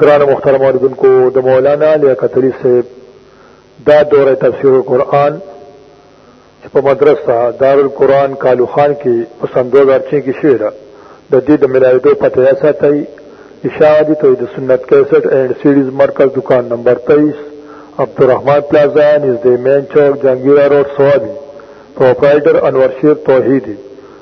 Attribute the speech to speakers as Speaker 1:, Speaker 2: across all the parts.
Speaker 1: گران مختار موردن کو د مولانا لیا قطری سے دا دور تفسیر قرآن چې په مدرسه دارالقرآن کالو خان کې په سن 2006 کې شوې ده د دې د ملایدو پته یا ساتي اشاعتی توحید سنت 61 اینڈ سیریز مرکز دکان نمبر 23 عبدالرحمن پلازا نزد مین چوک جنگیرہ روڈ سوابی پروپرائٹر انور شیر توحیدی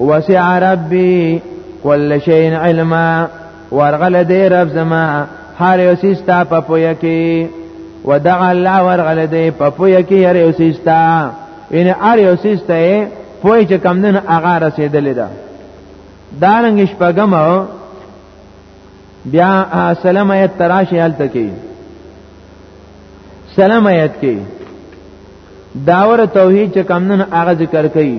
Speaker 2: وسع ربي كل شيء علما ورغل دی رب زما هر یو سیستا په پویا کې ودع الله ورغل دی په پویا کې هر یو سیستا ان هر یو سیستا پوی چې کم نه هغه رسیدلې ده دارنګ شپګم بیا سلام ایت تراشی حالت کې سلام ایت کې داور توحید چې کم نه هغه ذکر کوي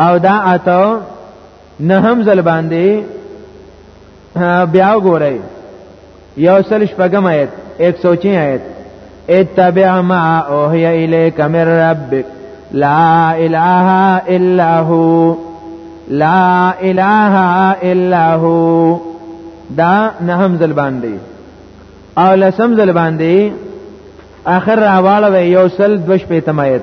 Speaker 2: او دا اته نه هم ځل باندې بیا وګورئ یو سل شپږم آیت 106 آیت اتبع ما اوحی الیک من ربک لا اله الا هو لا اله الا هو دا نه هم ځل باندې او لسم ځل باندې اخر راواله یو سل دوش پیتمایت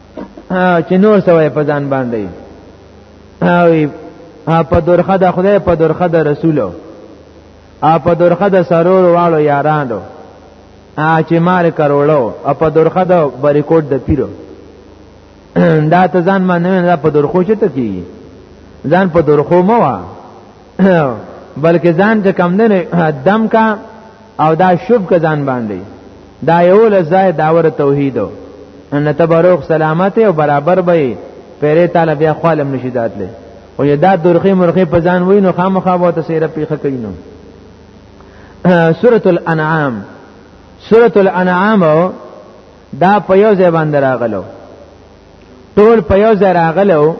Speaker 2: چې نور سوې په ځان باندې او په درخه د خدای په درخه د رسولو او په درخه د سرور والو یارانو چې مار کروړو او په درخه د بریکوټ د پیرو دا ته ځان باندې دا په درخو چته کیږي ځان په درخو موا بلکې ځان ته کم نه دم کا او دا شوب کا ځان باندې دا یو لزای داور توحید ان تبرک سلامت او برابر به پیره تعالی بیا خالم نشی داتله او دا درخی مرخی په ځان وینو خامخا وو ته سیره پیخه کینو سورۃ الانعام سورۃ الانعام دا په یو ځای باندې راغلو ټول په یو ځای راغلو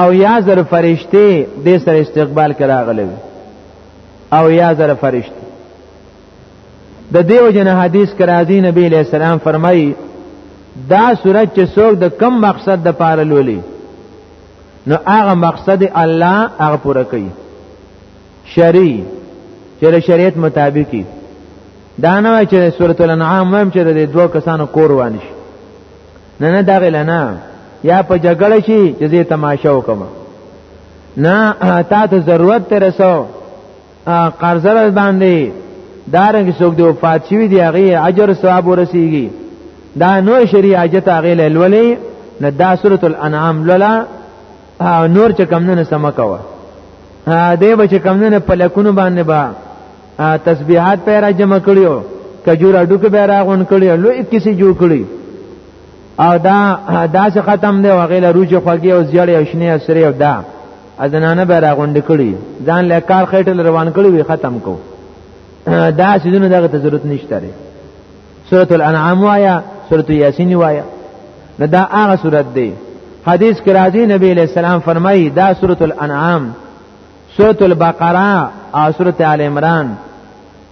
Speaker 2: او یا زر فرشته دې سره استقبال کرا غلو او یا زر فرشته د دیو جن حدیث کرازی نبی علیہ السلام فرمایي دا صورت چې څوک د کم مقصد د پاره لولي نو هغه مقصد الله هغه پوره کوي شری چې شریعت مطابقي دا نه وای چې سورۃ الانعام هم چې د دوه کسانو کور وانه شي نه نه دا غل نه یا په جګړه شي چې زه تماشا وکم نه تا ته ضرورت تر رسو قرضه باندې دارنګ څوک دی وفات شوی دی هغه اجر ثواب ورسیږي دا نور شریعت هغه لولې نه دا سورۃ الانعام لولا نور چې کم نه سم کوا دې به چې کم نه په لکونو باندې با تسبیحات په را جمع کړیو کجور اډو کې به را غون کړیو لوی کسی جوړ کړی او دا دا څه ختم دی وغیله روج خوږی او زیړې او شنې او سری او دا ازنانه به را غونډ کړی ځان له کار خېټل روان کړی وی ختم کو دا سيزونه دغه ته ضرورت نشته لري سورۃ الانعام وایا سورۃ یاسین وایا نه دا هغه سورۃ دی حدیث کې راځي نبی علیہ السلام فرمایي دا سورۃ الانعام سورۃ البقره او سورۃ آل عمران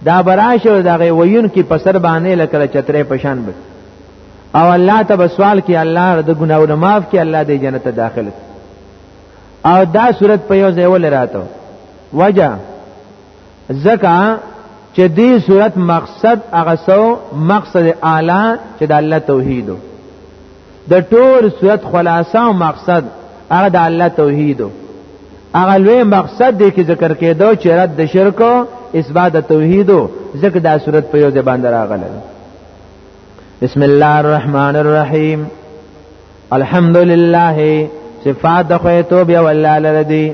Speaker 2: دا براشه دغه ویون کې په سر باندې لکه چتره پشان بک او الله ته سوال کې الله د ګناونو معاف کې الله دې جنت ته داخل او دا صورت په یو ځای ول راته وجه ځکه چې دې صورت مقصد هغه سو مقصد اعلی چې د الله توحید د ټول صورت خلاصه او مقصد هغه د الله توحید هغه لوی مقصد دی کې ذکر کېدو چې رد د شرک او اثبات د توحید ځکه دا صورت په یو ځای باندې راغله بسم الله الرحمن الرحیم الحمد لله صفات د خو توبه والله لردی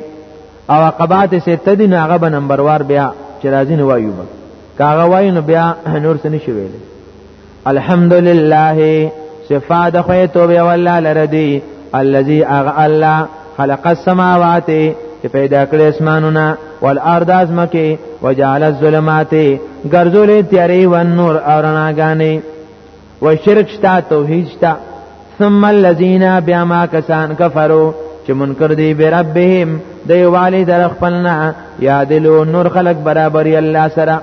Speaker 2: او عقبات سه تدی نه هغه به نمبر وار بیا چې راځي نو وایو به کاغه وای نو بیا نور څه نشي ویل الحمدلله صفات خو توبه والله لردی الذي اغ الله خلق السماوات چې پیدا کړی اسمانونه والارض ازمکه وجعل الظلمات ګرځولې تیارې و نور اورناګانې و شرک شتا توحید شتا ثم الذين بیا ما کسان کفرو چې منکر دی به ربهم دی والد در خپلنا یادلو نور خلق برابرۍ الله سره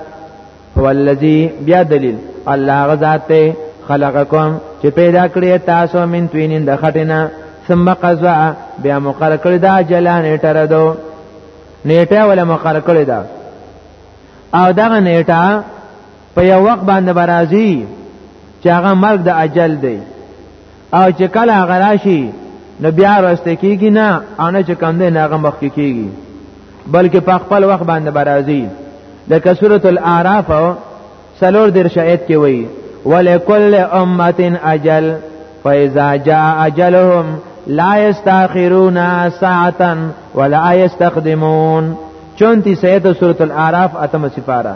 Speaker 2: هو الذي بیا دلیل الله غزاد ته خلقکم چې پیدا کړی تاسو من توینین د خټینا ثم قضا بیا مقرر کړی دا جلان ټر دو نیټه ولا مقرر کړی دا او دغه نیټه په یو وخت باندې برازي چې هغه مرګ د اجل دی او چې کله هغه راشي نو بیا ورسته کیږي نه او نه چې کم دی نه هغه مخکې کیږي بلکې په خپل وخت باندې برازي لکه سورۃ الاعراف سلور در شاید کې وایي ولکل امه اجل فاذا جاء اجلهم لا يستاخرون ساعتا ولا يستقدمون 34 سورۃ الاعراف اتم سفاره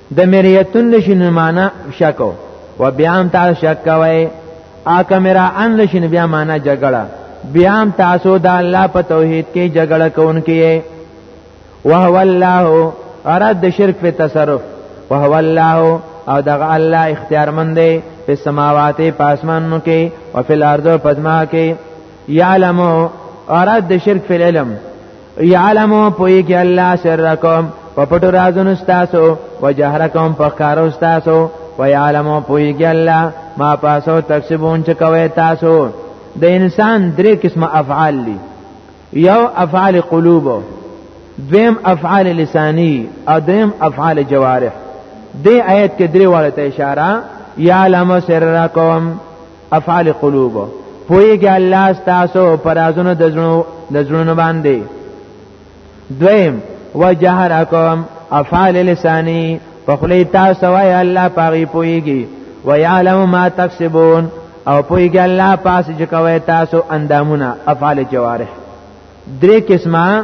Speaker 2: د مریتون لشن معنا شکو و بیا هم تاسو شک کوئ آکه میرا ان لشن بیا معنا جګړه بیا هم تاسو د الله په توحید کې جګړه کوونکې وهو الله اراد د شرک په تصرف وهو الله او دغه الله اختیارمند دی په سماوات په اسمانونو کې او په الارض په ځمکه کې یعلم اراد د شرک په علم یعلمو پوی کې الله سرکم په پټو رازونو تاسو وجهرکم په کارو تاسو ويعلمو پوی کې الله ما پاسو تکسبون چې کوي تاسو د انسان درې قسمه افعال دي یو افعال قلوب دویم افعال لسانی او دویم افعال جوارح دې آیت کې درې واړه ته اشاره یعلم سرکم افعال قلوب پویږي الله تاسو پر ازونو د زړونو د زړونو باندې دویم وجهرکم افعال لسانی په خلی تاسو وای الله پاغي پویږي ويعلم ما تکسبون او پویږي الله پاس چې کوي تاسو اندامونه افعال جوارح درې قسمه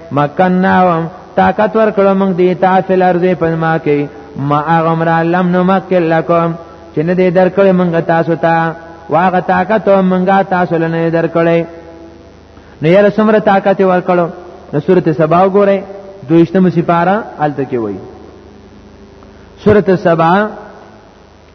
Speaker 2: مکناهم طاقت ورکړو موږ دی تاسو لرزه پنما کې ما اغمر لم نمکل لكم چې نه دې درکړې موږ تاسو ته واغه طاقت موږ تاسو لنه درکړې نو یې سمره طاقت ورکړو نو سورته سبا وګورئ دویشتم سپاره الته کې وایي سورته سبا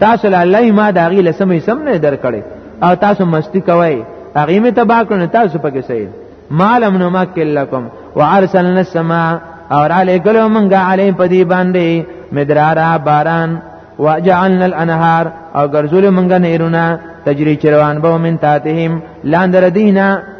Speaker 2: تاسو له الله ما دا غي لسمې سم نه درکړي او تاسو مستی کوي هغه می تبا کړو تاسو پکې سید مالم نو مکل لكم وارسلنا السماء اور علی کلو منګه علی پدی باندې مدرارا باران وجعلنا الانهار او ګرځول منګه نهرونه تجری چروان به من تاتهم لاندر دینه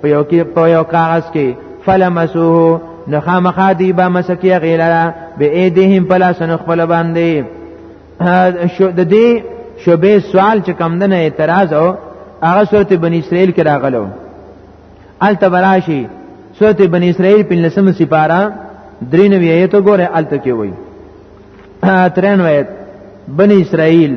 Speaker 2: په یو کې په یو کاغذ کې فلمسوه نو خامخا دی با مسکیه غیلره به ایدهم پلا سن خپل باندې شو د دې شوبې سوال چې کم نه اعتراض او هغه صورت بنی اسرائیل کې راغلو ال تبراشی صورت بنی اسرائیل په لسم سپارا درین ویایتو ګوره ال تکي وای ترن وایت بنی اسرائیل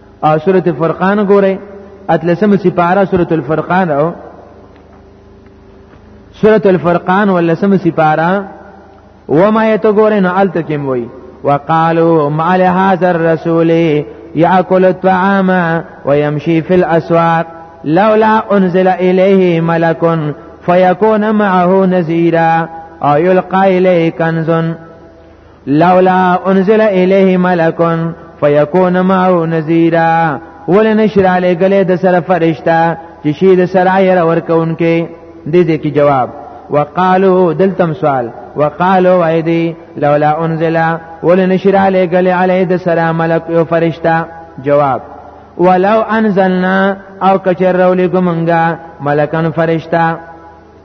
Speaker 2: او سورۃ فرقان ګورئ اتلسم سپاره سورۃ الفرقان او سورۃ الفرقان ولسم سپاره و ما یتګورئ نو التکم وای وقالوا ما لهذا الرسول ياكل الطعام ويمشي في الاسواق لولا انزل اليه ملك فيكون معه نذيرا او يلقى اليه كنز لولا انزل الیه ملک فیکون معه نذیرا ول نشر علی گله د سره فرشتہ چې شی د سره یې ورکونکې د دې کې جواب وقالو دلتم سوال وقالو ایدی لولا انزل ول نشر علی گله علی د سره ملک او فرشتہ جواب ولو انزلنا او کچر رولی گمنگا ملکن فرشتہ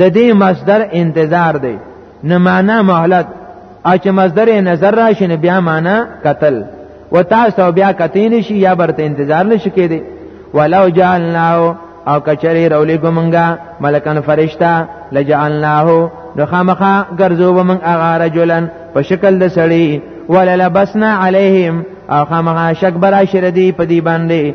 Speaker 2: د دې مصدر انتظار دی نه معنا مهلت او چې مصدر نظر راشي نه بیا معنا قتل و تاسو بیا کتین شي یا برته انتظار نشي کېدی ولو جعلناه او کچری رولی ګمنګا ملکن فرشتہ لجعلناه نو خامخا ګرځو ومن اغا رجلن په شکل د سړی وللبسنا علیهم او خامخا شک برا شردی په دی باندې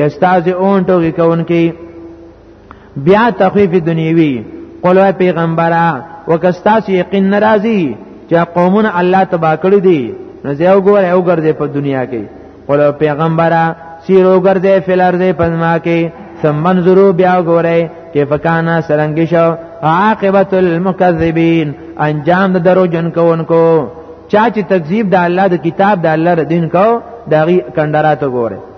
Speaker 2: یستازئون ټوګه کون کی بیا تخفیف دنیوی قلو پیغمبره وکستاس یقین ناراضی چې قومون الله تبا کړی دی نو زه وګوره او ګرځې په دنیا کې قلو پیغمبره سیرو ګرځې فلر دې پزما کې ثمن زرو بیا وګوره کې فکانا سرنګ شو عاقبت المکذبین انجام د درو جن کوونکو چا چې تکذیب د الله د کتاب د الله د دین کو دغه کندرات وګوره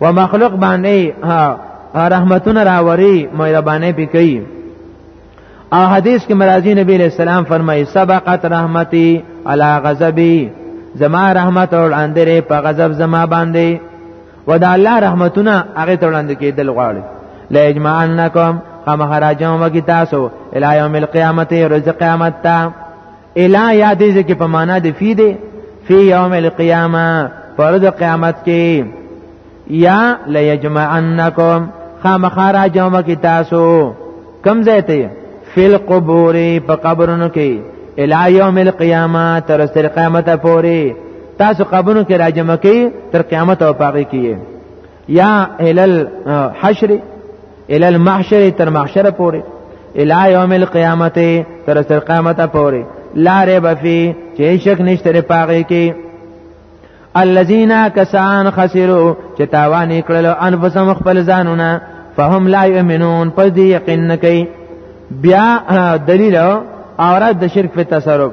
Speaker 2: و مخلوق باندې رحمتونه راوري مهرباني پکې او حدیث کې مرضی نبی علیہ السلام فرمایي سبقت رحمتي علی غضبي زما رحمت او اندره په غضب زما باندې ودا الله رحمتونه هغه تړاند کېدل غواړي لا اجمعنکم خامخراجم وکي تاسو الی یوم القیامت رزق قیامت ته الا یا دې ځکه په معنا د فی دی فی یوم القیامه پرد قیامت کې یا لیجمعنکم خامخارا جمع کی تاسو کم زیته فی القبور په قبرونو کې الا یوم القیامه تر سر قیامت پورې تاسو قبرونو کې راجمع کی تر قیامت او پاږي کې یا ال الحشر ال المحشر تر محشر پورې الی یوم القیامت تر تر قیامت پورې لا ریب فی چې شک نشته پاره کې الذين كسان خسروا چې تاوان کړل انفسهم خپل ځانونه فهم لا يؤمنون پس دی یقین نکي بیا دلیل او رد شرک په تصرف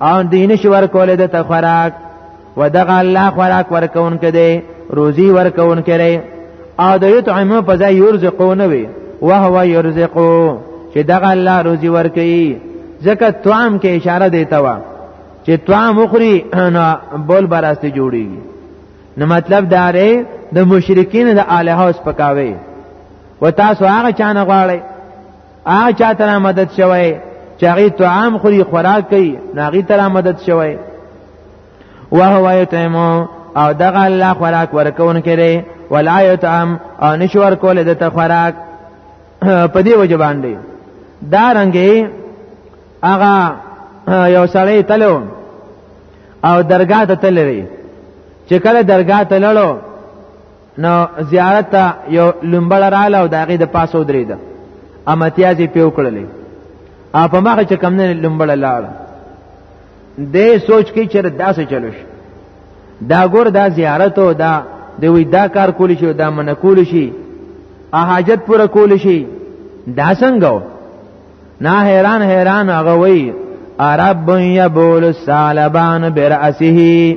Speaker 2: او دین شو ورکول د تخوراک و دغه الله خوراک ورکون کده روزی ورکون کړي او د یطعمو په ځای یرزقو نه وي وهو یرزقو چې دغه الله روزی ورکي ځکه طعام کې اشاره دیتا و چې طعام وخوري نه بول براسته جوړيږي نو مطلب دا دی د مشرکین د الہ اوس پکاوي و تاسو هغه چانه غواړئ هغه چا تر مدد شوی چې هغه طعام خوري خوراک کوي ناغي تر مدد شوی وهو یتعمو او دغه الله خوراک ورکون کړي ولا یتعم او نشور کول د ته خوراک په دې وجه باندې دا رنګي هغه یو سړی تلو او درگاه ته تللی چې کله درگاه ته لړو نو زیارت ته یو لومبل رااله او داغه د پاسو درې ده امتیاز په وکړلې اپ ماغه چې کم نه لومبل لاړ دې سوچ کې چې داسې چلوش دا ګور دا زیارت او دا د وی دا کار کول شي دا من کول شي حاجت پوره کول شي دا څنګه نه حیران حیران هغه وی عرب یبول السالبان برأسه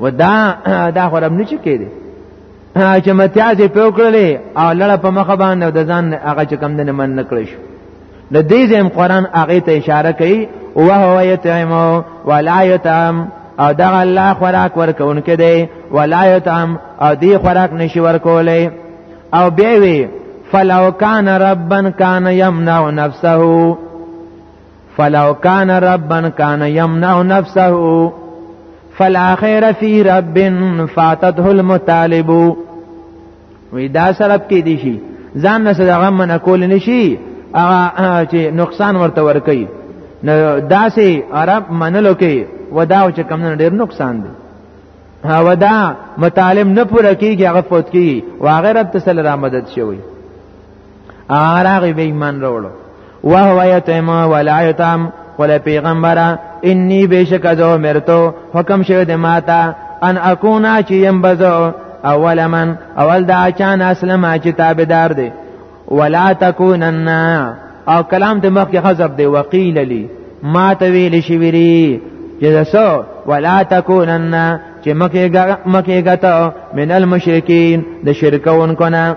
Speaker 2: و دا دا خو رب نه چکې دي چې متیاز په وکړلې او لړ په مخ باندې د ځان هغه چې کم دنه من نکړې شو د دې زم قران هغه ته اشاره کوي او هو یتعم ولا یتعم او دا الله خوراک ورکون کې دی ولا یتعم او دی خوراک نشي ورکولې او بیا وی فلو کان ربن کان یمنع نفسه فلو کان ربا کان یمنع نفسه فلا خیر فی رب فاتته المطالب وی دا سرب کې دي شي ځان نه سره غم نه کول نشي هغه چې نقصان ورته ور کوي نو داسې عرب منلو کې ودا چې کم نه ډیر نقصان دي ودا مطالب نه پوره کیږي هغه فوت کیږي واغه رب تسل را مدد شوی اراغه به ایمان وروړو وهو یتم ولا یتم قل پیغمبره انی بشک زو مرتو حکم شوی د ماتا ان اكونا چې يم بزو اول من اول دا چان اسلم چې تابعدار دی ولا تکونن او کلام د مخ کې غضب دی وقیل لی ما ته ویل شي ویری جزسو ولا تکونن چې مکه مکه غته من المشرکین د شرکون کنه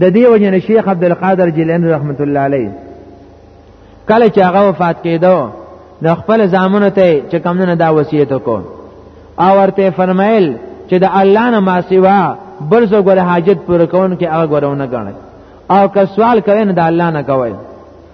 Speaker 2: د دې وجنه شیخ عبد القادر جیلانی رحمت الله علیه کله چې هغه وفات کېدو نو خپل زامنو ته چې کمونه دا وصیت وکړ او ورته فرمایل چې د الله نه ما سوا بل څه ګره حاجت پر کون کې هغه ګرونه غنل او که سوال کوي نه د الله نه کوي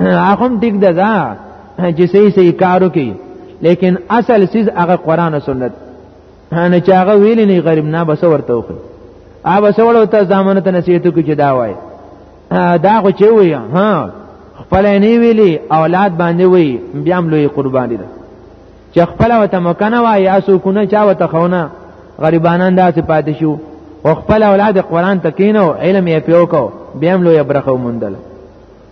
Speaker 2: هغه هم ټیک ده دا چې صحیح صحیح کارو کوي لیکن اصل سیز هغه قران او سنت نه چې هغه ویلی نه غریب نه بس ورته وخی ا بس ورته ته ځامن ته نصیحت کوي چې دا وای دا خو چې وای ها خپل نه ویلی اولاد باندې وای بیا هم لوی قرباني ده چې خپل وته مکنه وای یا سو کو نه چا وته خونه غریبانان داسې پاتې شو او خپل اولاد قران ته کینو علم یې پیوکو بیا هم لوی برخه ومندله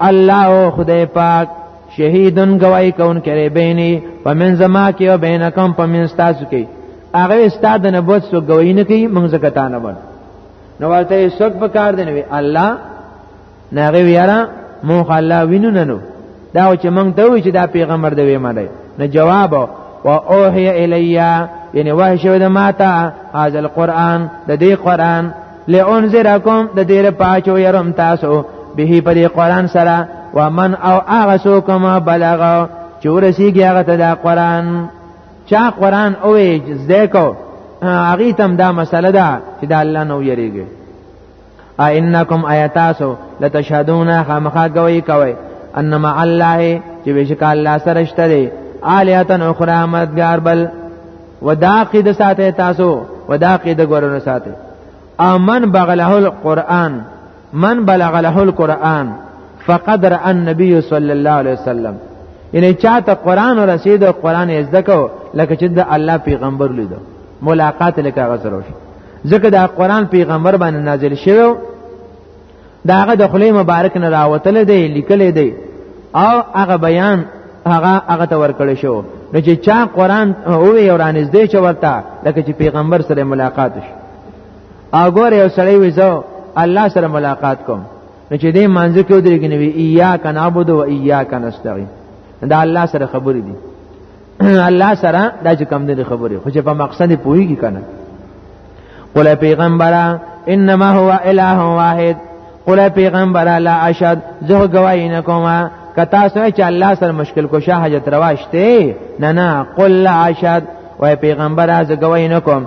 Speaker 2: الله خدای پاک شهیدن گواہی کون کرے بینی پمن زما کې او بینکم پمن تاسو کې هغه استاد نبوت سو گواہی نه کوي موږ زکتا نه ور نو ورته څوک په کار دی نو الله نه غوي یاره موږ الله وینو نه نو دا چې موږ ته وی چې دا پیغمبر دی ما دی نه جواب او اوهی الیا یعنی وحی شو د ماته هاذ القرآن د دې قرآن لئنذرکم د دې لپاره چې يرم تاسو به په دې قران سره ومن او هغه سو کما بلغ چې ورسیږي هغه ته دا قران چا قران او زده کو هغه تم دا مسله ده چې دا الله نو یریږي ائنکم ایتاسو لتشهدون خامخا گوی کوي انما الله چې بشک الله سره شته دی الیاتن اخرى مددگار بل ودا قید ساته تاسو ودا قید ګورنه ساته امن بغله القرآن من بلغ له القرآن فقد رأى النبي صلى الله عليه وسلم یعنی چاته قرآن رسید او قرآن یې زده کو لکه چې د الله پیغمبر لیدو ملاقات لکه غزر وشو ځکه دا قرآن پیغمبر باندې نازل شوی داغه د خلی مبارک نه راوتل دی لیکل دی او هغه بیان هغه هغه ته ورکړی شو نو چې چا قران او یو رانږدې چې ورته لکه چې پیغمبر سره ملاقات شي اګور یو سړی وځو الله سره ملاقات کوم نو چې دې مانځ کې ودرېږي نو یا کنا عبد و یا کنا استعين دا الله سره خبرې دي الله سره دا چې کم دي خبره خو چې په مقصد پويږي کنه قل پیغمبره انما هو اله واحد قل پیغمبره لا اشهد زه گواہی نکوم کتا سره چې الله سره مشکل کو شاه حاجت رواشته نه نه قل لا اشهد وای پیغمبره زه گواہی نکوم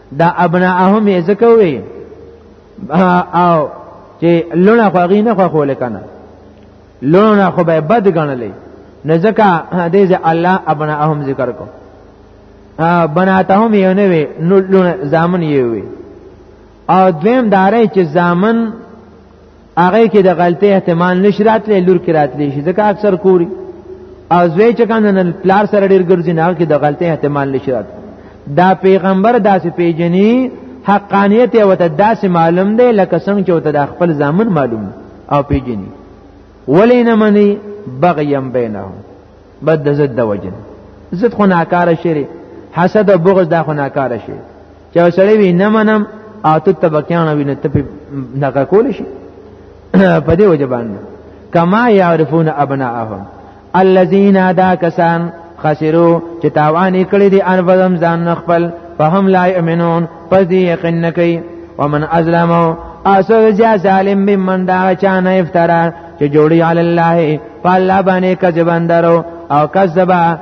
Speaker 2: دا ابناهم یې ځکه وي او چې لونه خو غي نه خو خول کنه لونه خو به بد غنلې نه ځکه دې چې الله ابناهم ذکر کو بناتهم یې نه وي نو لونه ځامن یې وي او دویم داري چې ځامن هغه کې د غلطي احتمال نشرات لې لور کې راتلې شي ځکه اکثر کوری او زوی چې کنه نن پلار سره ډیر ګرځي نه کې د غلطي احتمال نشرات دا پیغمبر داسې پیجنې حقانیت او ته داسې معلوم دی لکه څنګه چې ته د خپل ځامن معلوم او پیجنې ولې نه مني بغیم بینهم بد د زد د وجن زد خو ناکاره شری حسد او بغض دا خو ناکاره شری چې سړی وی نه منم او ته تبکیان وی نه ته نه کول شي په دې وجه باندې کما یعرفون ابناءهم الذين دا کسان خسرو چې تاوان کړی دي ان بزم ځان خپل فهم لا یؤمنون پس دې یقین نه کوي ومن ازلمو اسو جا ظالم ممن دا چانه افترا چې جوړي علی الله په الله باندې کذبندرو او کذبا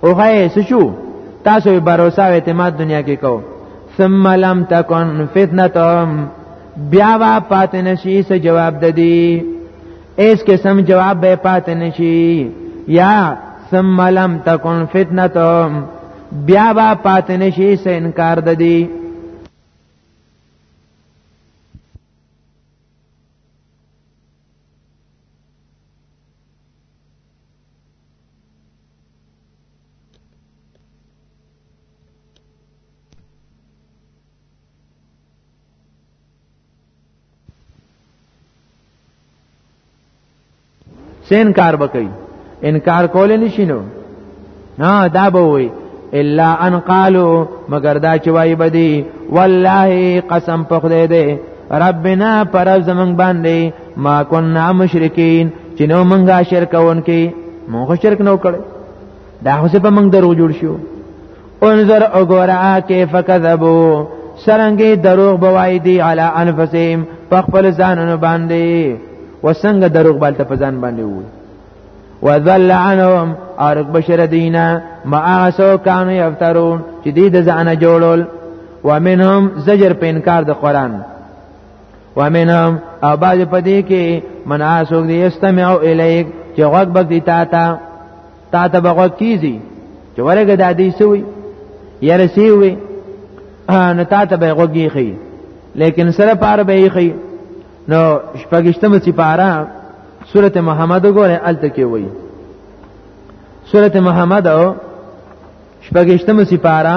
Speaker 2: او هي سشو تاسو به باور او اعتماد دنیا کې کو ثم لم تکن فتنتهم بیا وا پات نشي سه جواب ددی اس قسم جواب به پات نشي یا ثم لم تکن فتنتهم بیا وا پات نشي سه انکار ددی سین کار بکئی انکار کول نشینو ها دا به وي الا ان قالوا مگر دا چې وای بدی والله قسم په خدای دې ربنا پر زمنګ باندې ما كنا مشرکین چې نو مونږه شرک وونکي مونږه شرک نو کړي دا خو په مونږ درو جوړ شو انظر وګورا کیف کذبو سرنګي دروغ بوای دی علی انفسهم په خپل ځانونو باندې وسنګ دروغ بالته په ځان باندې وو وذل عنهم ارق بشر دینا ما اسو کانو یفترون چې دې د ځانه جوړول ومنهم زجر په انکار د قران ومنهم او باز پدې کې من اسوک دی استمع الیک چې غوږ بک دی تا تا تا ته بغوږ کیږي چې ورګه د دې سوی یاره سی وي نو تا ته به غوږی خي لیکن سره پار به خي نو شپږشتمه چې پارا سورته محمد وګوره الته کې وایي سورته محمد او شپږشتمه سپاره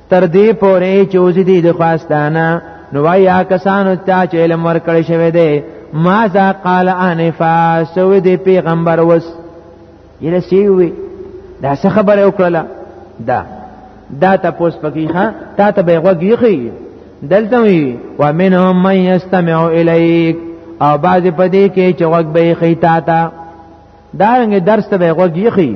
Speaker 2: تر دې پورې چې اوس دې د خواستانه نو وایا کسانو ته چې علم ورکړی شوی دی ما ذا قال انفا سو دې پیغمبر وس یره سی وی دا څه خبره وکړه دا دا تاسو پکې ها تا ته به غوږی دلته وی و منهم من یستمع الیک او باز په دې کې چې غوږ به خیتا تا دا رنګ درس ته به غوږی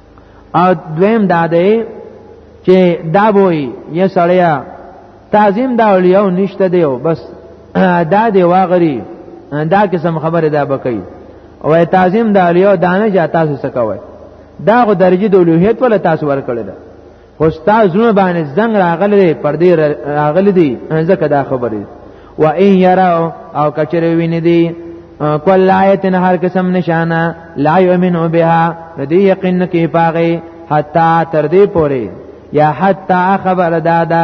Speaker 2: او دویم دا دی چې دا وای یا سړیا تعظیم دا اولیاء نشته دی او بس دا دی واغری دا قسم خبره دا بکې او تعظیم دا اولیاء دانه جا تاسو سکوي دا غو درجه د اولوهیت ول تاسو ورکړل خو استادونه باندې زنګ راغلی پر دې راغلی دی ځکه دا خبرې و ان یراو او کچره ویني دی کول آیت نه هر قسم نشانه لا یؤمنو بها دې یقین کې پاغه حتا تر دې پوره یا حتا خبر دادا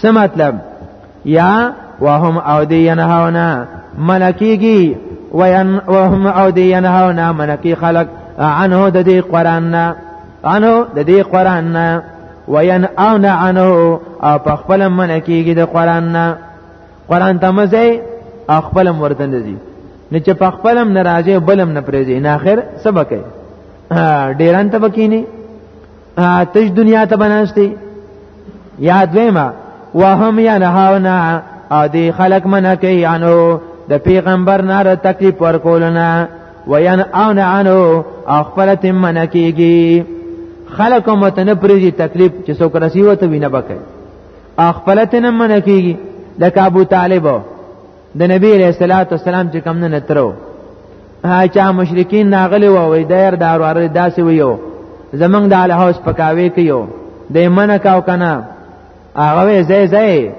Speaker 2: څه مطلب یا وهم او دی ینهاونا ملکیږي وهم او دی ینهاونا ملکی خلق عنه د دې قران نه عنه د دې قران نه وین او نه عنه او په خپل من کېږي د قران نه قران ته مزه خپل ورته نه دي نه چې په خپل نه راځي بلم نه پریږي نه اخر سبق ډیران ته بکینی تش دنیا ته بناستی یا دویما وهم یا نهاونا او دی خلق منع کوي انو د پیغمبر نار تکلیف ورکولنا وین او نه انو او خپل تم منع کیږي خلق متن پرې تکلیف چې څوک رسیوته وینه بکې او خپل تم منع کیږي لکه ابو طالب د نبی علیہ الصلوۃ والسلام چې کم نه ترو چا مشرکین ناغلی و وې دیر دار ور داسې ویو زمنګ د علی هاوس پکاوي کیو د منه کاو کنه هغه زې زې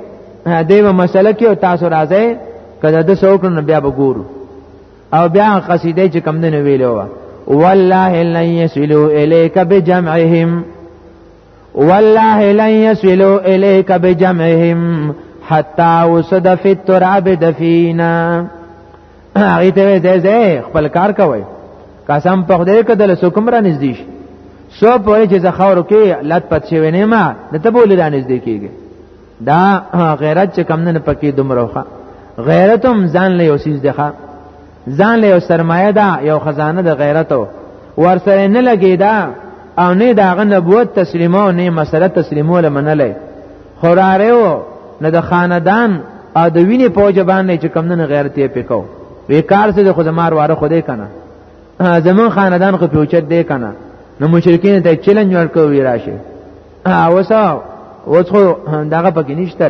Speaker 2: دیو مسله کې تاسو راځي کله د سوکن بیا وګورو او بیا قصیده چې کم نه ویلو والله لن يسلو اليك بجمعهم والله لن يسلو اليك بجمعهم حتا وسد فی التراب دفینا هغه ته دې زه خپل کار کوي قسم په خدای کده له سکم را نږدې شي سو په چې زخور کې لات پت شوی نه ما د ته بولی را نږدې کیږي دا غیرت چې کم نه پکې دومره غیرتم ځان له یوسیز دخه ځان له یو سرمایه ده یو خزانه د غیرت ورسره نه لګیدا او نه داغه نبوت تسلیمو او نه مسله تسلیمو لمنلې خوراره و نه د خاندان او د وینې په وجه باندې چې کم نه غیرت یې پکاو وی کار څه د خودمار واره خوده کنه زمون خاندان خو پیوچت دی کنه نو مشرکین ته چیلنج ورکوي راشي اوسه اوس خو دغه پکې نشته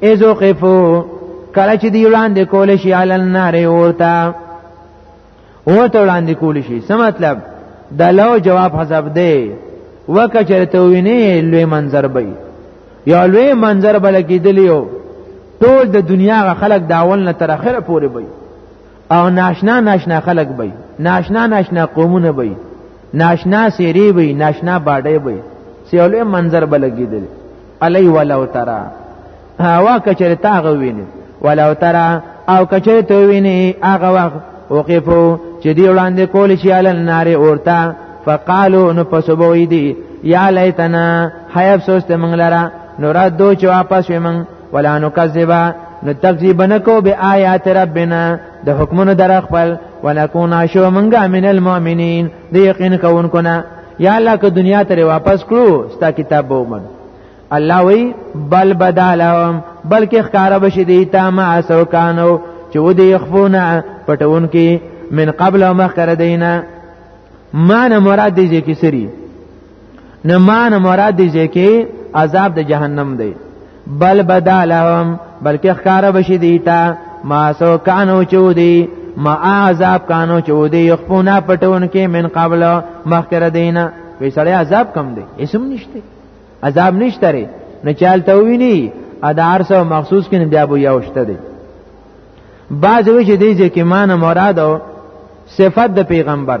Speaker 2: ایزو قفو کله چې دی وړاندې کول شي عل النار اورتا اورته وړاندې کول شي څه مطلب د لو جواب حساب دی وکه چرته ویني لوی منظر به یا لوی منظر بل کېدلیو ټول د دنیا غ خلق داول نه تر اخره پورې به او ناشنا ناشنا خلق به ناشنا ناشنا قومونه به ناشنا سیری به ناشنا باډې به سیولې منظر بلګیدل علی ولو ترا هوا کچره تاغه ویني ولو ترا او کچره تو ویني هغه وخت وقفو چې دی وړاندې کول شي علن نار اورتا فقالو نو پسوبوي دي یا لیتنا حیف سوست منګلرا نو را دو چې واپس ومن ولا نکذبا نو تکذیب نکو به آیات ربنا د حکمونو در خپل ونکون عشو منګه من المؤمنین د یقین کوونکو نه یا الله که دنیا ته واپس کړو ستا کتاب به ومن الله وی بل بدالهم بلکې ښکارا بشي دی تا ما اسو کانو چې و دې خفونه پټون کې من قبل مخکره دینه معنی مراد دې کې سری نه مان مراد دې ځکه عذاب د جهنم دی بل بدالهم بلکې ښکارا بشي دی تا ما سو کانو چودي ما عذاب کانو چودي يخفونا پټون کې من قبل مخکر دینه وی سړی عذاب کم دی اسم نشته عذاب نشته ری نه چالت ویني ادار سو مخصوص کین بیا بو یوشته دی بعض وی چې دی ځکه مان مراد صفت د پیغمبر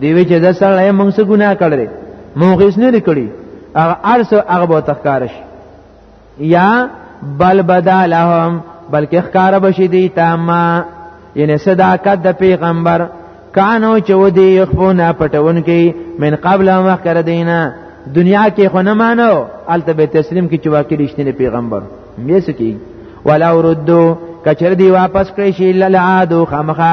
Speaker 2: دی وی چې د سره موږ څه ګناه کړل موږ هیڅ نه کړی هغه ارس هغه به تخکارش یا بل بدا لهم بلکې ښکار بشي دی تاما یعنی صداقت د پیغمبر کانو چې ودی یخفونا پټون کې من قبل مخکره دینا دنیا کې خو نه مانو الته به تسلیم کې چې واقع رښتینی پیغمبر مې سکی ولا وردو کچر دی واپس کړی شي لعادو خامخه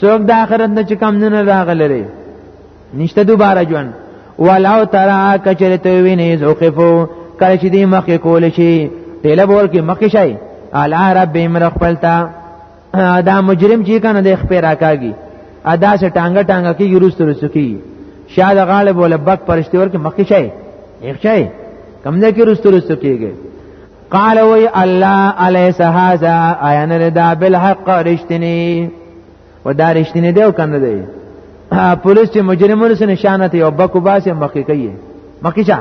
Speaker 2: څوک د آخرت نه چې کم نه راغلي نشته دوباره ژوند ولو ترا کچره ته ویني زوقفو کله چې دې مخ کول شي ټیله بول کې مخ شي الا رب امر خپلتا دا مجرم چې کنه د خپل راکاږي ادا سه ټانګه ټانګه کې یروس تر سکی شاد غالب ول بک پرشتي ور کې مخ شي یخ شي کم نه کې روس تر سکیږي قال وی الله الیس هذا عین ردا بالحق رشتنی و دا رشتنی دی او کنه دی پولیس چې مجرمونو سره نشانه ته یو بکو باسه مخکې کوي مخکې شه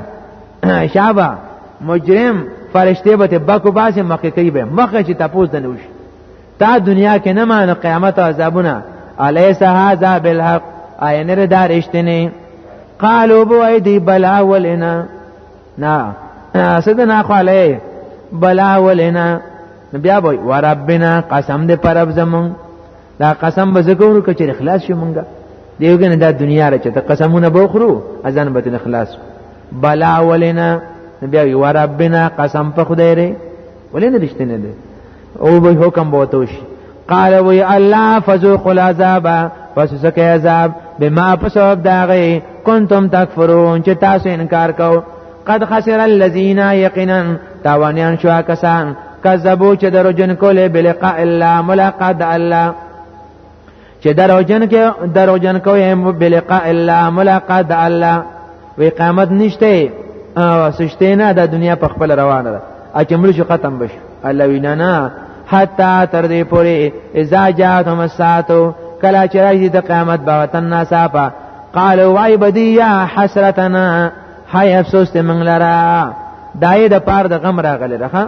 Speaker 2: شابه مجرم فرشته به بکو باسه مخکې کوي به مخکې چې تاسو د نوش تا دنیا کې نه مان قیامت او عذابونه الیس هذا بالحق عین ردا رشتنی قالوا بو ایدی بلا ولنا نه سدنا خو علی بلا ولنا بیا وای وربنا قسم دې پرب زمون دا قسم به زګورو کچې اخلاص شي مونږه دیوګنه دا دنیا را چته قسمونه بوخرو ازان به اخلاص بلا ولنا بیا وی وربنا قسم په خدای ری ولې نه رښتینه ده او به حکم بوتوش قال وی الله فذوق العذاب پس سکه عذاب بما پسوب داغه کنتم تکفرون چې تاسو انکار کو قد خسر الذين يقينا تاوانيان شو کسان کذبو چې درو جن کوله بلقاء الله ملاقات الله چې دروژن کې دروژن کوي بلقاء الله ملاقات د الله وی قیامت نشته او سشته نه د دنیا په خپل روانه ده ا چې مړ شو ختم بش الله وینا نه حتا تر دې پورې اذا جاءتهم الساعه کلا چې راځي د قیامت به وطن ناصافه قالوا وای بدیا حسرتنا هاي افسوس ته منګلرا دای د پار د غم راغلی راخه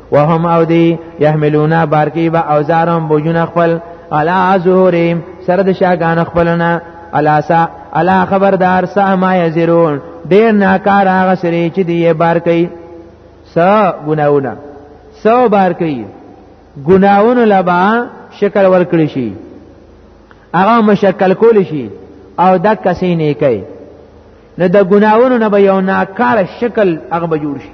Speaker 2: وهم او دی يحملون بارکی با اوزارم بوجون خپل علا ظهورهم سره د شاګان خپلنا علا سا علا خبردار سا ما یزرون ډیر ناکار هغه سری چې دی بار کوي سا ګناونه سا بار کوي ګناون لبا شکل ورکړي شي هغه مشکل کول شي او د کسې نه کوي نو د ګناونو نه به یو ناکار شکل هغه به جوړ شي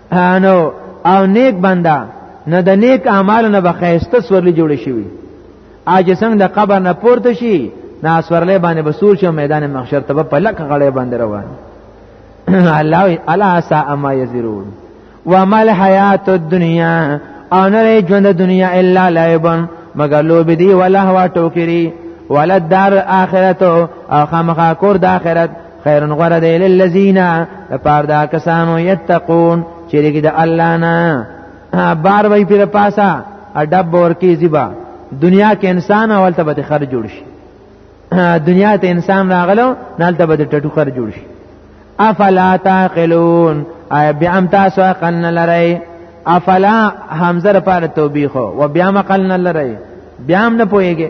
Speaker 2: انو او نیک بندا نه د نیک اعمالو نه بخښته سورلی جوړ شي اج څنګه د قبر نه پورته شي نا سورلې باندې بسور شو میدان محشر ته په لک غړې باندې روان الله الا سا ما یزرون وما الحیات الدنیا او نه ژوند د دنیا الا لعبن مگر لوب دی ولا هوا ټوکری ولد دار اخرت او خامخا کور د اخرت خیرن غره دی للذین لپار دا کسانو یتقون چې لګي د الله نه بار وای پر پاسا اډب ورکی زیبا دنیا کې انسان اول ته به خر جوړ شي دنیا ته انسان راغلو نالته به ټټو خر جوړ شي افلا تعقلون آیا بیا هم تاسو عقل نه لرئ افلا حمزه لپاره توبیخ او بیا هم عقل نه لرئ بیا هم نه پوهیږئ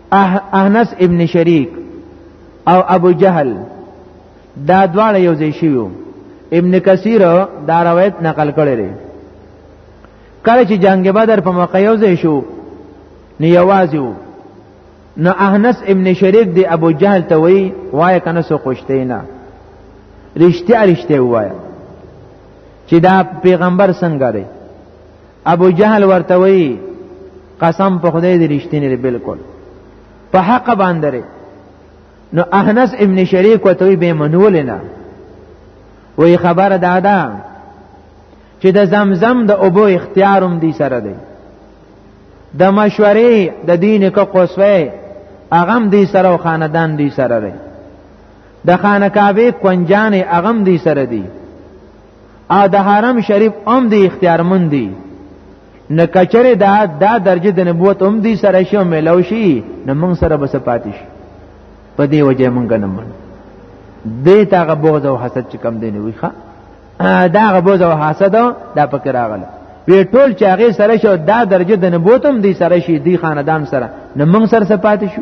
Speaker 2: احنس ابن شریک او ابو جهل دا دواړه یو ځای شویو ابن کثیر دا روایت نقل کړی دی کله چې جنگ بدر په موقع یو ځای شو نو یوازې وو نو احنس ابن شریک دی ابو جهل ته وی وای کنه سو خوشته نه رښتیا رښتیا وای چې دا پیغمبر څنګه دی ابو جهل ورته وی قسم په خدای دې رښتینی دی بالکل په حق باندې نو احنس ابن شریک وتوی به منول نه وی خبر دادا چې د زمزم د اوبو اختیارم دی سره دی د مشورې د دین کو قصوی اغم دی سره او خاندان دی سره دی د خانه کعبه کنجان اغم دی سره دی ا د حرم شریف هم دی اختیارمن دی نه کچره دا دا درجه د نبوت هم دی سره شو ملو شي نه موږ سره بس پاتې شي په دې وجه موږ نه من دې تا غبوز او حسد چې کم دی نه وي ښا دا غبوز او حسد دا پکې راغله وی ټول چې هغه سره شو دا درجه د نبوت هم دی سره شي دی خاندان سره نه موږ سره پاتې شو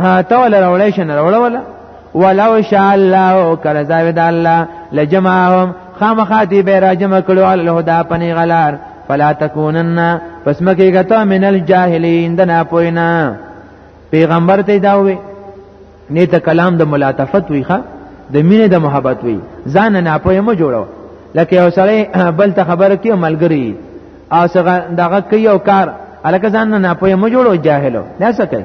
Speaker 2: ها ته ولا راوړې شنه راوړه ولا ولو شاء الله کله زاوید الله لجمعهم خامخا دی به راجم کړو الهدا پنی غلار فلا تکونن پس مکه غتا من الجاهلین دنا پوینا پیغمبر ته دا وی نه ته کلام د ملاتفت وی ښا د مینې د محبت وی ځان نه پوی مو جوړو لکه یو سړی بل ته خبر کې ملګری او څنګه دغه کوي او کار الکه ځان نه پوهه مو جوړو جاهلو نه څه کوي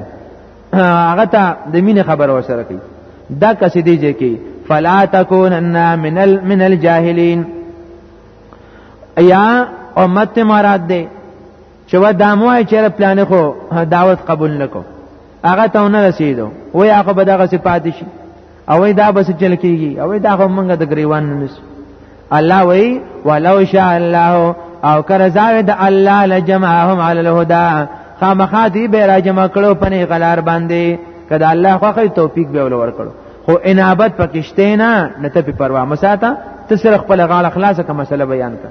Speaker 2: هغه ته د مینې خبر ورسره کوي دا کس دی چې کوي فلا تکونن من ال من الجاهلین یا امت مراد دی چې و دامو چې پلان خو دعوت قبول نکو هغه ته نه رسیدو وای هغه به دغه صفات شي او دا بس چل کیږي او دا هم موږ د گریوان نس الله وی ولو شاء الله او کر زاوی د الله لجمعهم علی الهدى خامخاتی به را جمع کړو پنې غلار باندې کله الله خو خې توفیق به ولور کړو خو انابت پکشته نه نته په پروا مساته ته سره خپل غاړه خلاصه کوم مسله بیان کړه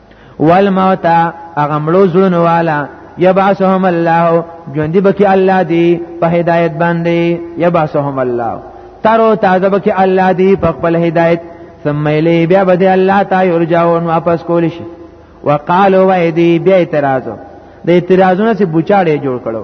Speaker 2: والموت هغه مړو زړونو والا یبعثهم الله ژوند بکی الله دی په هدایت باندې یبعثهم الله ترو تازه بکی الله دی په خپل هدایت ثم الی بیا بده الله تا یرجعون واپس کول شي وقالو وای دی بیا اعتراض د اعتراضونه چې بوچاړې جوړ کړو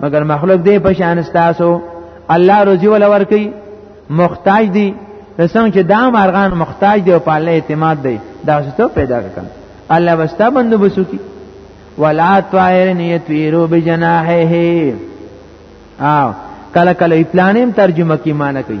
Speaker 2: مگر مخلوق دی په شان تاسو الله روزي ول ورکی محتاج دی څنګه چې دا مرغان محتاج دی او په الله اعتماد دی دا څه پیدا کړم الله واستا بندو بسو کی ولا طائر یتویرو بجناحه او کله کله پلانیم ترجمه کی معنی کوي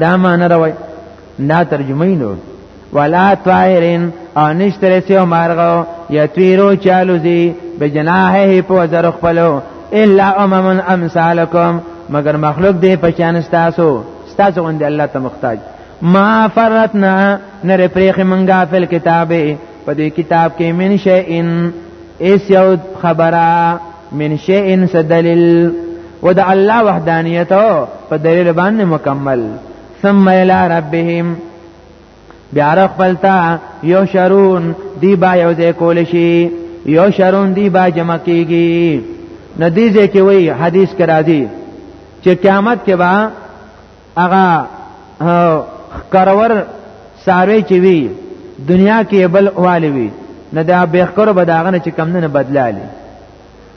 Speaker 2: دا معنی راوي دا ترجمه نو ولا طائرن او نشتره سیو مارغو یتویرو چالو زی بجناحه پو زر خپلو الا امم امثالکم مگر مخلوق دی پشان ستاسو ستاسو غند الله ته محتاج ما فرتنا نر پریخ منګا فل کتابه په دې کتاب کې من شئ ان ایس یو خبره من شیء سدلیل و د الله وحدانیت په دلیل باندې مکمل ثم الى ربهم بیا رخ پلتا یو شرون دی با یو ځای کول شي یو شرون دی با جمع کیږي ندیزه کې وی حدیث کرا دی چې قیامت کې با هغه خکرور ساروی چې وی دنیا کې بل والی وی نه دا بهخکرو به داغه نه چې کم نه بدلالی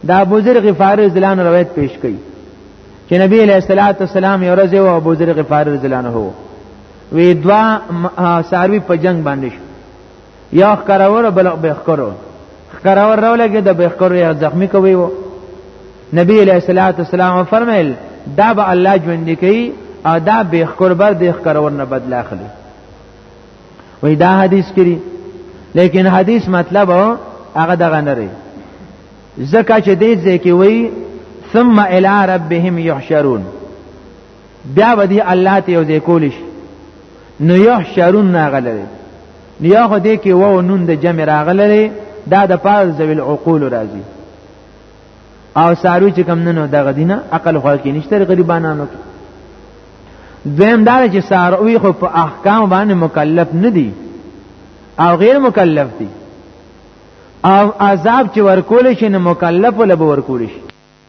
Speaker 2: دا ابو ذر غفاری رضی الله عنه روایت پیش کړي چې نبی علیہ الصلوۃ والسلام یو ورځ او ابو ذر غفاری رضی الله عنه وی دوا ساروی په جنگ باندې شو یا خکرور بل بخکرو خکرور راو لګي د بخکرو یا زخمی کوي وو نبی علیہ الصلوۃ والسلام فرمایل دا به الله ژوند کوي او دا بخکر بر د خکرور نه بدل اخلي وې دا حدیث کړي لیکن حدیث مطلب هغه دغه نه لري زکه چې دې ځکه وي ثم الى ربهم يحشرون بیا ودی الله ته یو ځای کولی شي نو یحشرون ناغلره نو یا خو دې کې وو نون د جمع راغلره دا د پاره ذویل عقول راځي او ساروی چې کم ننو دغه دینه عقل خو کې نشته غریبانانو کې دویم دا چې ساروی خو په احکام باندې مکلف نه دي او غیر مکلف دي او عذاب چې ورکول شي نه مکلف ولا به ورکول شي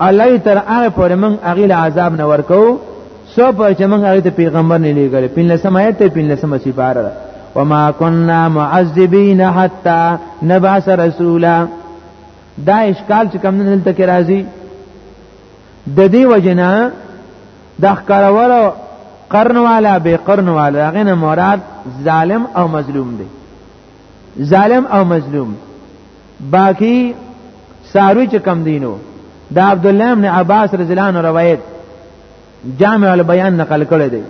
Speaker 2: الله تر هغه پر من هغه له عذاب نه ورکو سو پر چې من هغه ته پیغمبر نه لګل پین لسم آیت ته پین لسم سپاره وما كنا معذبين حتى نبعث رسولا دا اشکال چې کم نه دلته کې راځي د دې وجنه د ښکارولو قرن والا به قرن والا هغه نه مراد ظالم او مظلوم دی ظالم او مظلوم باقی ساروی چې کم دینو دا عبد الله ابن عباس رضی الله عنه روایت جامع البیان نقل کړی دی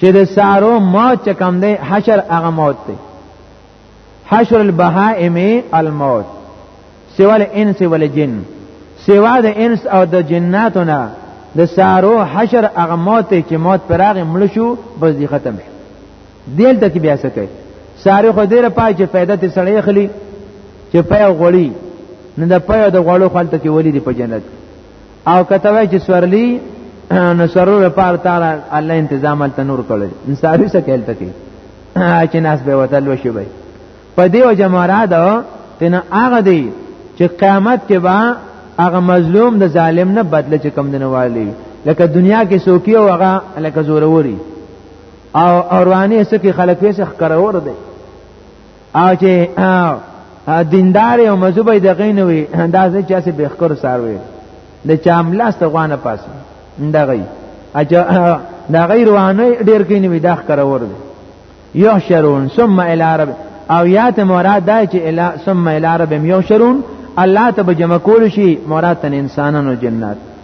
Speaker 2: چې د سارو موت چې کم دی حشر هغه موت دی حشر البهائم الموت سوا الانس والجن سوا د انس او د جناتو نه د سارو حشر هغه موت چې موت پراغ مړ شو بس دی ختم شو دیل ته کې بیا څه کوي ساري خو ډیره پای چې فائدہ ته سړی خلی چې پای غوړي نه د پای د غوړو خلته کې ولې دی په جنت او کته وای چې سورلی نو سرور پار تعالی الله تنظیم ته نور کړل انصافي څه کېل تکي چې ناس به وتل وشي به په دې وجه مراد تنه هغه دی چې قیامت کې با هغه مظلوم د ظالم نه بدله چې کم دنه والی لکه دنیا کې سوکی او هغه لکه زوروري او اوروانه سکی خلک ویس خکرور دی او چې دیندار او مذهب د غین وي دا ځکه چې اسه بخکر ساروي د چاملاست غوانه پاس دا غي اجا دا غیر وانه ډیر کینی وي دا خکرور دی یحشرون ثم الى رب او یات مراد دا چې الى ثم الى رب یحشرون الله ته به جمع کول شي مراد تن انسانانو جنات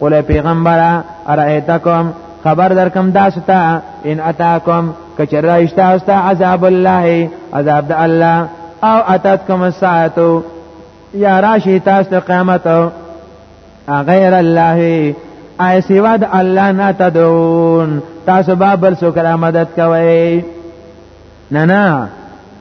Speaker 2: قول پیغمبره ارایتکم خبر درکم داستا ان اتاکم کچرایشتا استا عذاب الله عذاب د الله او اتتکم الساعه یا راشی تاسو قیامت غیر الله ای سوا د الله نه تدون تاسو به بل څوک را مدد کوي نه نه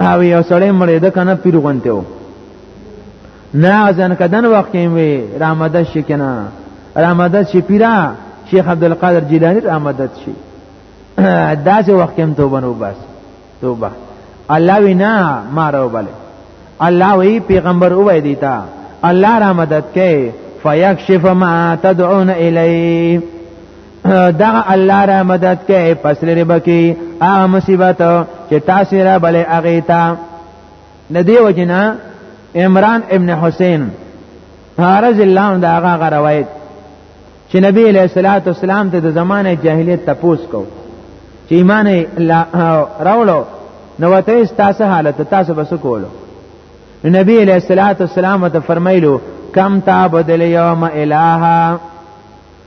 Speaker 2: او یو سړی مړې ده کنه پیر غونته و نه ازن کدن وخت کې وی رامدد شي کنه رامدد شي پیرا شیخ عبد القادر جیلانی رامدد شي داسې وخت کې توبه نو بس توبه الله وینا ما راو بل الله وی پیغمبر او وی دیتا الله را مدد کوي فیکشف ما تدعون الیه دا الله را مدد کوي پس لري بکی هغه مصیبت چې تاسو را بلې هغه تا ندی وجنا عمران ابن حسین رضی الله عنه دا هغه روایت چې نبی علیہ الصلوۃ والسلام ته د زمانه جاهلیت تپوس کو چې ایمان راولو نو وته تاسو حالت تاسو بس کولو نبی علیہ الصلوۃ والسلام ته فرمایلو کم تعبد الیوم الہ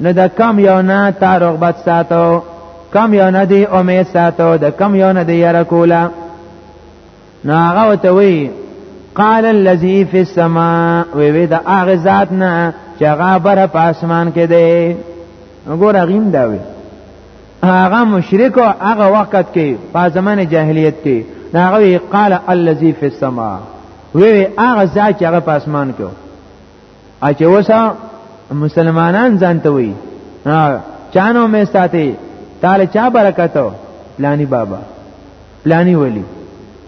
Speaker 2: نو د کم یو نه تا رغبت ساتو کم یو نه دی امید ساتو د کم یو نه دی یره کوله نو هغه وته وی قال الذي في السماء وی وی د هغه ذات نه چې هغه بر په اسمان کې دی وګور غیم دا وی هغه مشرک او هغه وخت کې په زمانه جاهلیت کې هغه وی قال الذي في السماء وی وی هغه ذات چې هغه په اسمان کې اچ اوسه مسلمانان ځانته وي چانو مې ساتي تعالی چا برکتو پلانی بابا پلانی ولی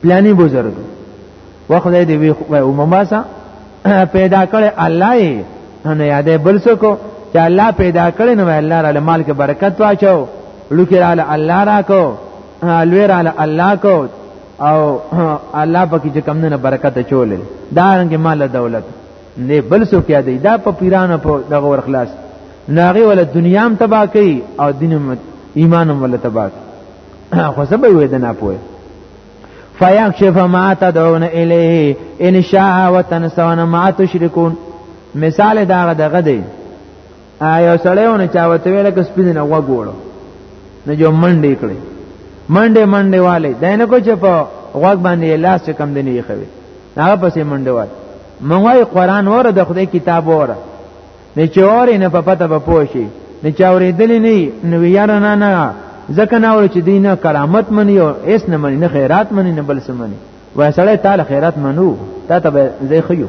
Speaker 2: پلانی بزرگ و خدای دې وی او مماسا پیدا کړي الله یې نه یادې بل څه کو چې الله پیدا کړي نو الله را مال کې برکت واچو لوکې را الله را کو لوی را الله کو او الله پکې چې کم نه برکت چولې دا رنګ مال دولت نه بل سو کې دی دا په پیرانو په دغه ور خلاص ناغي ول دنیا هم تبا کوي او دین ایمان هم ول تبا خو سبا وې دنا پوي فیکشف ما تدعون الیه ان شاء وتنسون ما تشركون مثال دا دغه دی آیا سړیونه چا وته ویل که سپین نه وګورو نه جو منډې کړې منډې منډې والے دینه کو چې په غوږ باندې لاس چې کم دی نه خوي هغه پسې منډې والے مونږه قرآن وره د خدای کتاب وره نه چورې نه په پته به پوشي نه چورې دلی نه نو یاره نه نه ځکه نه ور چې دینه کرامت منی او اس نه منی نه خیرات منی نه بل سمنی وای سړی تعالی خیرات منو تا ته به زه خيو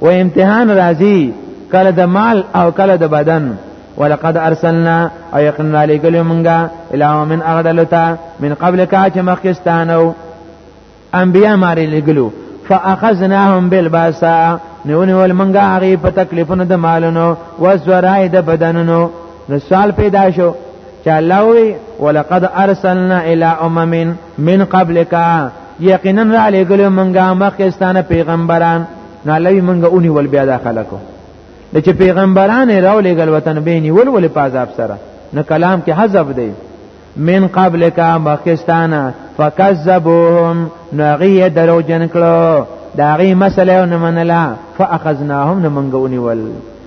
Speaker 2: و امتحان راځي کله د مال او کله د بدن ولقد ارسلنا او یقینا لګل مونږه الاو من اغدلتا من قبل کا چې مخکستانو انبیا ماری لګلو فاخذناهم بالباسا نیونی ول مونږه هغه په تکلیفونو د مالونو و زرای د بدنونو نو سوال پیدا شو چې الله وی ولقد ارسلنا الى امم من قبلک یقینا را لګل منګه مخکستانه پیغمبران نو لوی منګه اونی ول بیا دا خلکو د چې پیغمبران را لګل وطن بینی ول ول پازاب سره نو کلام کې حذف دی من قبل کا مخکستانه فکذبوهم نو غي درو جن کړو دا غي مسله نه منله فاخذناهم نو منګه اونی ول